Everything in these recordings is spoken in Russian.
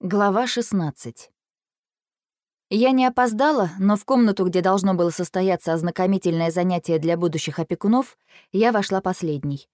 Глава 16. Я не опоздала, но в комнату, где должно было состояться ознакомительное занятие для будущих опекунов, я вошла последней.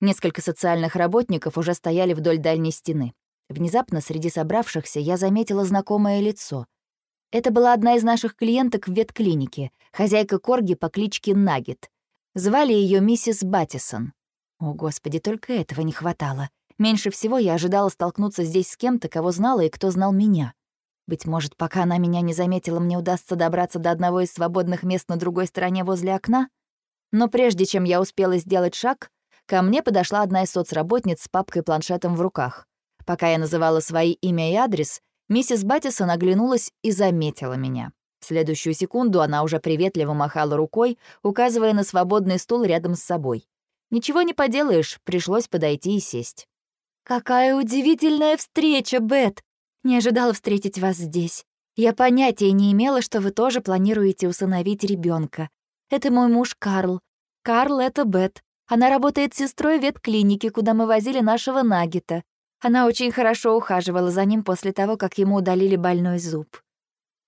Несколько социальных работников уже стояли вдоль дальней стены. Внезапно среди собравшихся я заметила знакомое лицо. Это была одна из наших клиенток в ветклинике, хозяйка корги по кличке Нагет. Звали ее миссис Баттисон. О, господи, только этого не хватало. Меньше всего я ожидала столкнуться здесь с кем-то, кого знала и кто знал меня. Быть может, пока она меня не заметила, мне удастся добраться до одного из свободных мест на другой стороне возле окна? Но прежде чем я успела сделать шаг, ко мне подошла одна из соцработниц с папкой-планшетом в руках. Пока я называла свои имя и адрес, миссис Баттисон оглянулась и заметила меня. В следующую секунду она уже приветливо махала рукой, указывая на свободный стул рядом с собой. Ничего не поделаешь, пришлось подойти и сесть. «Какая удивительная встреча, Бет! Не ожидала встретить вас здесь. Я понятия не имела, что вы тоже планируете усыновить ребенка. Это мой муж Карл. Карл — это Бет. Она работает сестрой в ветклинике, куда мы возили нашего Нагита. Она очень хорошо ухаживала за ним после того, как ему удалили больной зуб.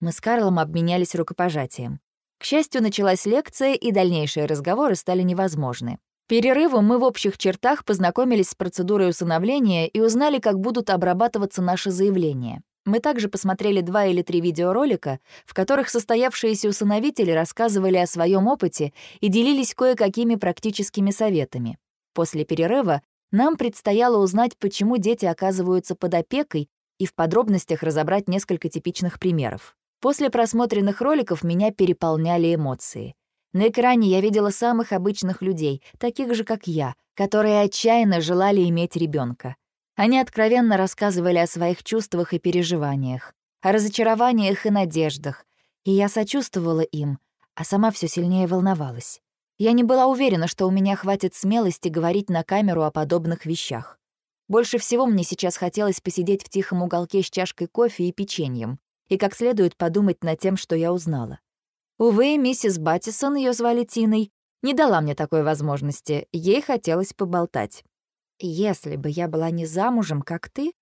Мы с Карлом обменялись рукопожатием. К счастью, началась лекция, и дальнейшие разговоры стали невозможны перерыву мы в общих чертах познакомились с процедурой усыновления и узнали, как будут обрабатываться наши заявления. Мы также посмотрели два или три видеоролика, в которых состоявшиеся усыновители рассказывали о своем опыте и делились кое-какими практическими советами. После перерыва нам предстояло узнать, почему дети оказываются под опекой и в подробностях разобрать несколько типичных примеров. После просмотренных роликов меня переполняли эмоции. На экране я видела самых обычных людей, таких же, как я, которые отчаянно желали иметь ребенка. Они откровенно рассказывали о своих чувствах и переживаниях, о разочарованиях и надеждах, и я сочувствовала им, а сама все сильнее волновалась. Я не была уверена, что у меня хватит смелости говорить на камеру о подобных вещах. Больше всего мне сейчас хотелось посидеть в тихом уголке с чашкой кофе и печеньем и как следует подумать над тем, что я узнала. Увы, миссис Баттисон, ее звали Тиной, не дала мне такой возможности, ей хотелось поболтать. Если бы я была не замужем, как ты,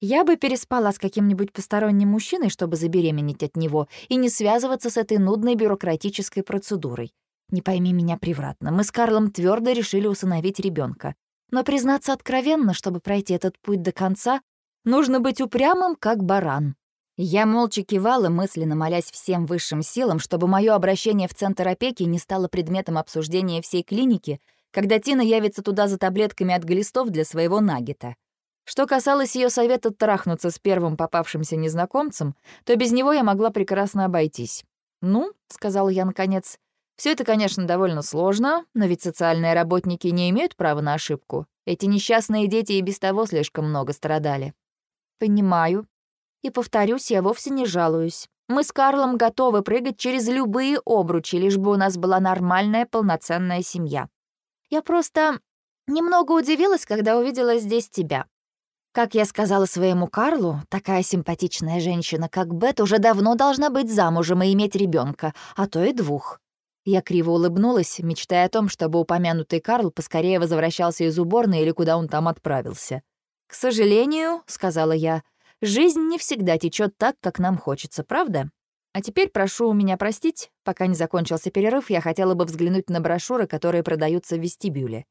я бы переспала с каким-нибудь посторонним мужчиной, чтобы забеременеть от него, и не связываться с этой нудной бюрократической процедурой. Не пойми меня превратно, мы с Карлом твердо решили усыновить ребенка. Но признаться откровенно, чтобы пройти этот путь до конца, нужно быть упрямым, как баран. Я молча кивала, мысленно молясь всем высшим силам, чтобы мое обращение в центр опеки не стало предметом обсуждения всей клиники, когда Тина явится туда за таблетками от глистов для своего нагита. Что касалось ее совета трахнуться с первым попавшимся незнакомцем, то без него я могла прекрасно обойтись. «Ну», — сказал я наконец, — «все это, конечно, довольно сложно, но ведь социальные работники не имеют права на ошибку. Эти несчастные дети и без того слишком много страдали». «Понимаю», и, повторюсь, я вовсе не жалуюсь. Мы с Карлом готовы прыгать через любые обручи, лишь бы у нас была нормальная, полноценная семья. Я просто немного удивилась, когда увидела здесь тебя. Как я сказала своему Карлу, такая симпатичная женщина, как Бет, уже давно должна быть замужем и иметь ребенка, а то и двух. Я криво улыбнулась, мечтая о том, чтобы упомянутый Карл поскорее возвращался из уборной или куда он там отправился. «К сожалению», — сказала я, — Жизнь не всегда течет так, как нам хочется, правда? А теперь прошу у меня простить, пока не закончился перерыв, я хотела бы взглянуть на брошюры, которые продаются в вестибюле.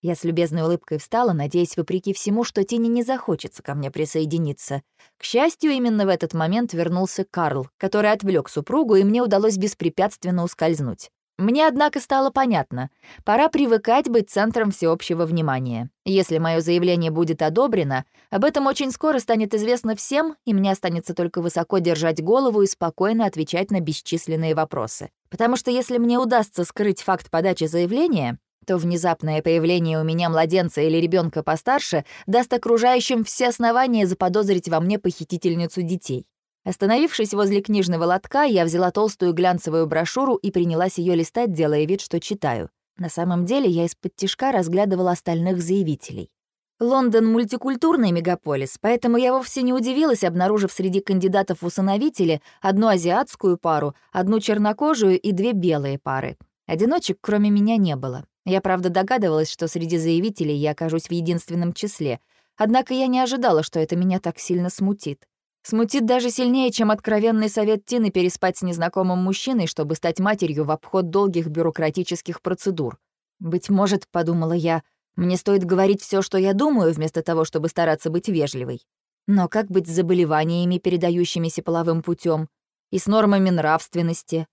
Я с любезной улыбкой встала, надеясь, вопреки всему, что Тине не захочется ко мне присоединиться. К счастью, именно в этот момент вернулся Карл, который отвлек супругу, и мне удалось беспрепятственно ускользнуть. Мне, однако, стало понятно. Пора привыкать быть центром всеобщего внимания. Если мое заявление будет одобрено, об этом очень скоро станет известно всем, и мне останется только высоко держать голову и спокойно отвечать на бесчисленные вопросы. Потому что если мне удастся скрыть факт подачи заявления, то внезапное появление у меня младенца или ребенка постарше даст окружающим все основания заподозрить во мне похитительницу детей. Остановившись возле книжного лотка, я взяла толстую глянцевую брошюру и принялась ее листать, делая вид, что читаю. На самом деле я из-под тишка разглядывала остальных заявителей. Лондон — мультикультурный мегаполис, поэтому я вовсе не удивилась, обнаружив среди кандидатов в усыновители одну азиатскую пару, одну чернокожую и две белые пары. Одиночек кроме меня не было. Я, правда, догадывалась, что среди заявителей я окажусь в единственном числе, однако я не ожидала, что это меня так сильно смутит. Смутит даже сильнее, чем откровенный совет Тины переспать с незнакомым мужчиной, чтобы стать матерью в обход долгих бюрократических процедур. «Быть может, — подумала я, — мне стоит говорить все, что я думаю, вместо того, чтобы стараться быть вежливой. Но как быть с заболеваниями, передающимися половым путем, и с нормами нравственности?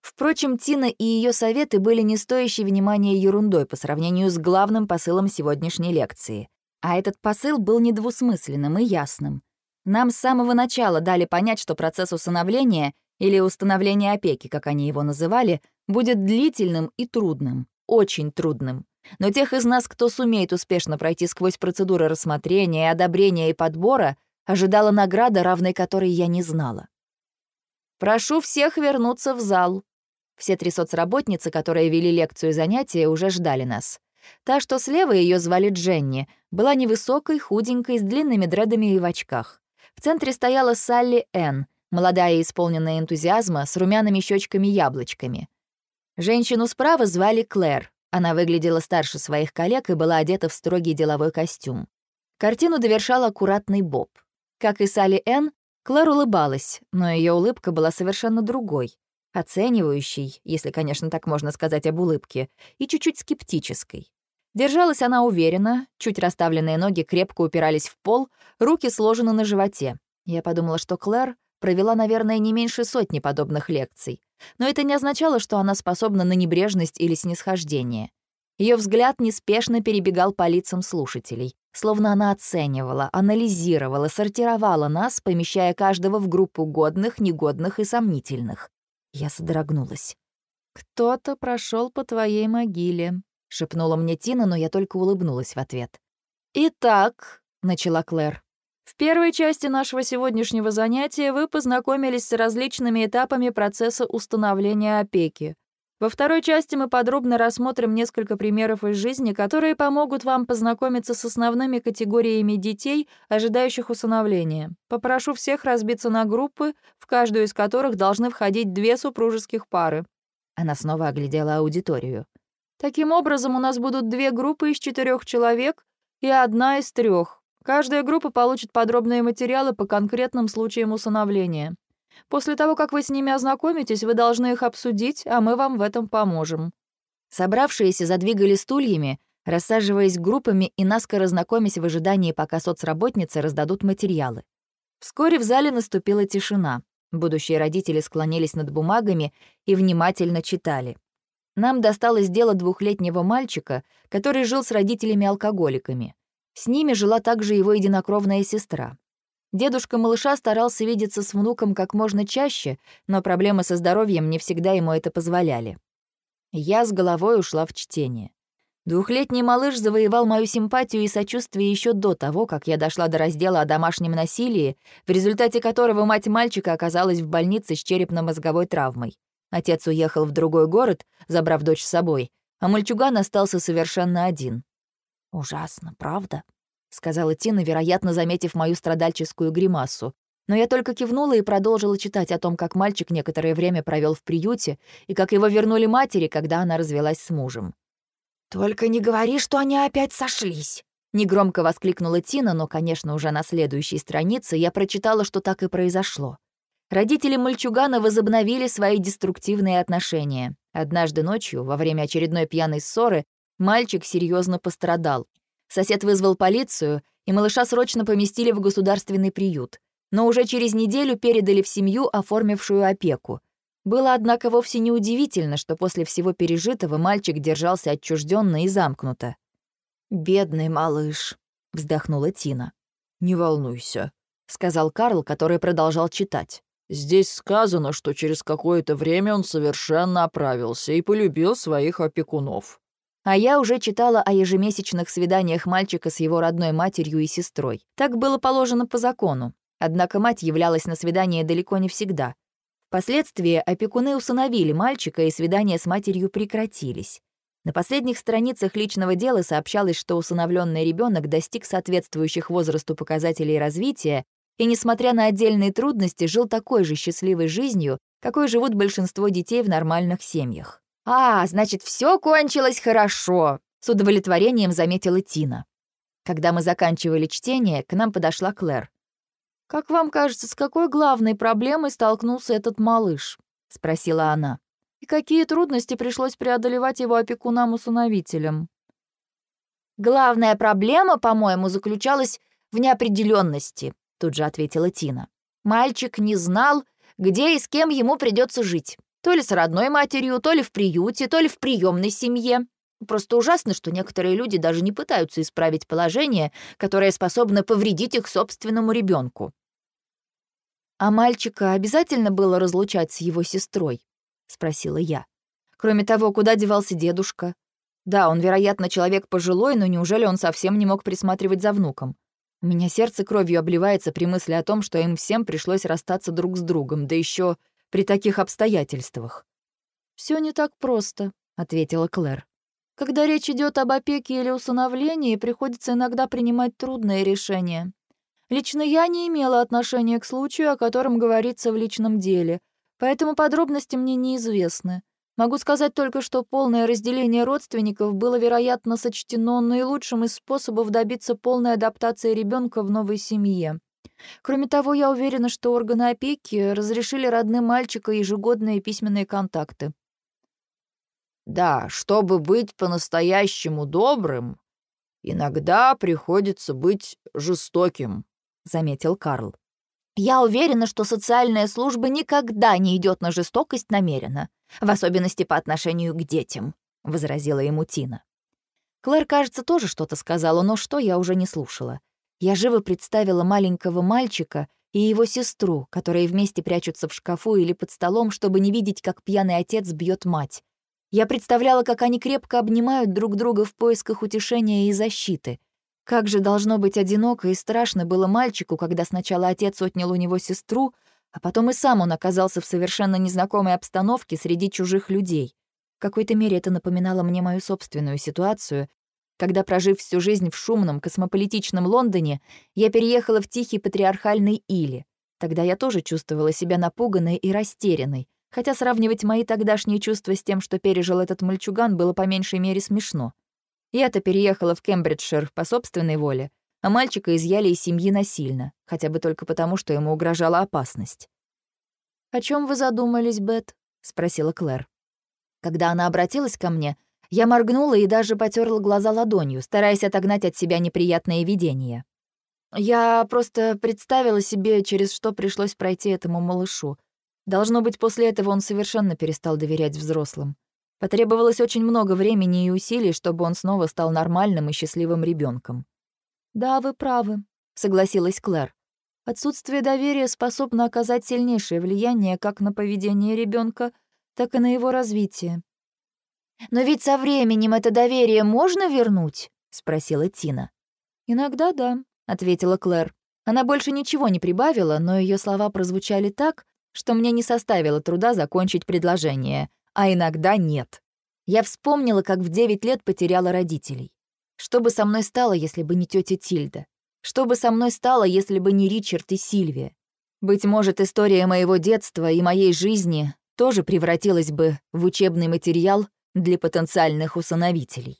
Впрочем, Тина и ее советы были не стоящей внимания ерундой по сравнению с главным посылом сегодняшней лекции. А этот посыл был недвусмысленным и ясным. Нам с самого начала дали понять, что процесс усыновления или установления опеки, как они его называли, будет длительным и трудным, очень трудным. Но тех из нас, кто сумеет успешно пройти сквозь процедуры рассмотрения, одобрения и подбора, ожидала награда, равной которой я не знала. «Прошу всех вернуться в зал». Все три соцработницы, которые вели лекцию и занятия, уже ждали нас. Та, что слева, ее звали Дженни, была невысокой, худенькой, с длинными дредами и в очках. В центре стояла Салли Н, молодая и исполненная энтузиазма, с румяными щечками-яблочками. Женщину справа звали Клэр. Она выглядела старше своих коллег и была одета в строгий деловой костюм. Картину довершал аккуратный Боб. Как и Салли Н, Клэр улыбалась, но ее улыбка была совершенно другой, оценивающей, если, конечно, так можно сказать об улыбке, и чуть-чуть скептической. Держалась она уверенно, чуть расставленные ноги крепко упирались в пол, руки сложены на животе. Я подумала, что Клэр провела, наверное, не меньше сотни подобных лекций. Но это не означало, что она способна на небрежность или снисхождение. Ее взгляд неспешно перебегал по лицам слушателей, словно она оценивала, анализировала, сортировала нас, помещая каждого в группу годных, негодных и сомнительных. Я содрогнулась. «Кто-то прошел по твоей могиле», — шепнула мне Тина, но я только улыбнулась в ответ. «Итак», — начала Клэр, «в первой части нашего сегодняшнего занятия вы познакомились с различными этапами процесса установления опеки. Во второй части мы подробно рассмотрим несколько примеров из жизни, которые помогут вам познакомиться с основными категориями детей, ожидающих усыновления. Попрошу всех разбиться на группы, в каждую из которых должны входить две супружеских пары». Она снова оглядела аудиторию. Таким образом, у нас будут две группы из четырех человек и одна из трех. Каждая группа получит подробные материалы по конкретным случаям усыновления. После того, как вы с ними ознакомитесь, вы должны их обсудить, а мы вам в этом поможем». Собравшиеся задвигали стульями, рассаживаясь группами и наскоро знакомясь в ожидании, пока соцработницы раздадут материалы. Вскоре в зале наступила тишина. Будущие родители склонились над бумагами и внимательно читали. Нам досталось дело двухлетнего мальчика, который жил с родителями-алкоголиками. С ними жила также его единокровная сестра. Дедушка малыша старался видеться с внуком как можно чаще, но проблемы со здоровьем не всегда ему это позволяли. Я с головой ушла в чтение. Двухлетний малыш завоевал мою симпатию и сочувствие еще до того, как я дошла до раздела о домашнем насилии, в результате которого мать мальчика оказалась в больнице с черепно-мозговой травмой. Отец уехал в другой город, забрав дочь с собой, а мальчуган остался совершенно один. «Ужасно, правда?» — сказала Тина, вероятно, заметив мою страдальческую гримасу. Но я только кивнула и продолжила читать о том, как мальчик некоторое время провел в приюте и как его вернули матери, когда она развелась с мужем. «Только не говори, что они опять сошлись!» Негромко воскликнула Тина, но, конечно, уже на следующей странице я прочитала, что так и произошло. Родители мальчугана возобновили свои деструктивные отношения. Однажды ночью, во время очередной пьяной ссоры, мальчик серьезно пострадал. Сосед вызвал полицию, и малыша срочно поместили в государственный приют. Но уже через неделю передали в семью, оформившую опеку. Было, однако, вовсе не удивительно, что после всего пережитого мальчик держался отчужденно и замкнуто. «Бедный малыш», — вздохнула Тина. «Не волнуйся», — сказал Карл, который продолжал читать. Здесь сказано, что через какое-то время он совершенно оправился и полюбил своих опекунов. А я уже читала о ежемесячных свиданиях мальчика с его родной матерью и сестрой. Так было положено по закону. Однако мать являлась на свидание далеко не всегда. Впоследствии опекуны усыновили мальчика, и свидания с матерью прекратились. На последних страницах личного дела сообщалось, что усыновленный ребенок достиг соответствующих возрасту показателей развития и, несмотря на отдельные трудности, жил такой же счастливой жизнью, какой живут большинство детей в нормальных семьях. «А, значит, все кончилось хорошо», — с удовлетворением заметила Тина. Когда мы заканчивали чтение, к нам подошла Клэр. «Как вам кажется, с какой главной проблемой столкнулся этот малыш?» — спросила она. «И какие трудности пришлось преодолевать его опекунам-усыновителям?» «Главная проблема, по-моему, заключалась в неопределенности», — тут же ответила Тина. «Мальчик не знал, где и с кем ему придется жить. То ли с родной матерью, то ли в приюте, то ли в приемной семье. Просто ужасно, что некоторые люди даже не пытаются исправить положение, которое способно повредить их собственному ребенку. «А мальчика обязательно было разлучать с его сестрой?» — спросила я. «Кроме того, куда девался дедушка? Да, он, вероятно, человек пожилой, но неужели он совсем не мог присматривать за внуком? У меня сердце кровью обливается при мысли о том, что им всем пришлось расстаться друг с другом, да еще при таких обстоятельствах». Все не так просто», — ответила Клэр. «Когда речь идет об опеке или усыновлении, приходится иногда принимать трудные решения. Лично я не имела отношения к случаю, о котором говорится в личном деле, поэтому подробности мне неизвестны. Могу сказать только, что полное разделение родственников было, вероятно, сочтено наилучшим из способов добиться полной адаптации ребенка в новой семье. Кроме того, я уверена, что органы опеки разрешили родным мальчика ежегодные письменные контакты. «Да, чтобы быть по-настоящему добрым, иногда приходится быть жестоким», заметил Карл. «Я уверена, что социальная служба никогда не идет на жестокость намеренно, в особенности по отношению к детям», — возразила ему Тина. Клэр, кажется, тоже что-то сказала, но что я уже не слушала. Я живо представила маленького мальчика и его сестру, которые вместе прячутся в шкафу или под столом, чтобы не видеть, как пьяный отец бьет мать. Я представляла, как они крепко обнимают друг друга в поисках утешения и защиты, как же должно быть одиноко и страшно было мальчику, когда сначала отец отнял у него сестру, а потом и сам он оказался в совершенно незнакомой обстановке среди чужих людей. В какой-то мере это напоминало мне мою собственную ситуацию, когда, прожив всю жизнь в шумном, космополитичном Лондоне, я переехала в тихий патриархальный Или. Тогда я тоже чувствовала себя напуганной и растерянной, хотя сравнивать мои тогдашние чувства с тем, что пережил этот мальчуган, было по меньшей мере смешно. Я-то переехала в Кембриджшир по собственной воле, а мальчика изъяли из семьи насильно, хотя бы только потому, что ему угрожала опасность. «О чем вы задумались, Бет?» — спросила Клэр. Когда она обратилась ко мне, я моргнула и даже потерла глаза ладонью, стараясь отогнать от себя неприятные видения. Я просто представила себе, через что пришлось пройти этому малышу. Должно быть, после этого он совершенно перестал доверять взрослым. Потребовалось очень много времени и усилий, чтобы он снова стал нормальным и счастливым ребенком. «Да, вы правы», — согласилась Клэр. «Отсутствие доверия способно оказать сильнейшее влияние как на поведение ребенка, так и на его развитие». «Но ведь со временем это доверие можно вернуть?» — спросила Тина. «Иногда да», — ответила Клэр. Она больше ничего не прибавила, но ее слова прозвучали так, что мне не составило труда закончить предложение а иногда нет. Я вспомнила, как в 9 лет потеряла родителей. Что бы со мной стало, если бы не тетя Тильда? Что бы со мной стало, если бы не Ричард и Сильвия? Быть может, история моего детства и моей жизни тоже превратилась бы в учебный материал для потенциальных усыновителей.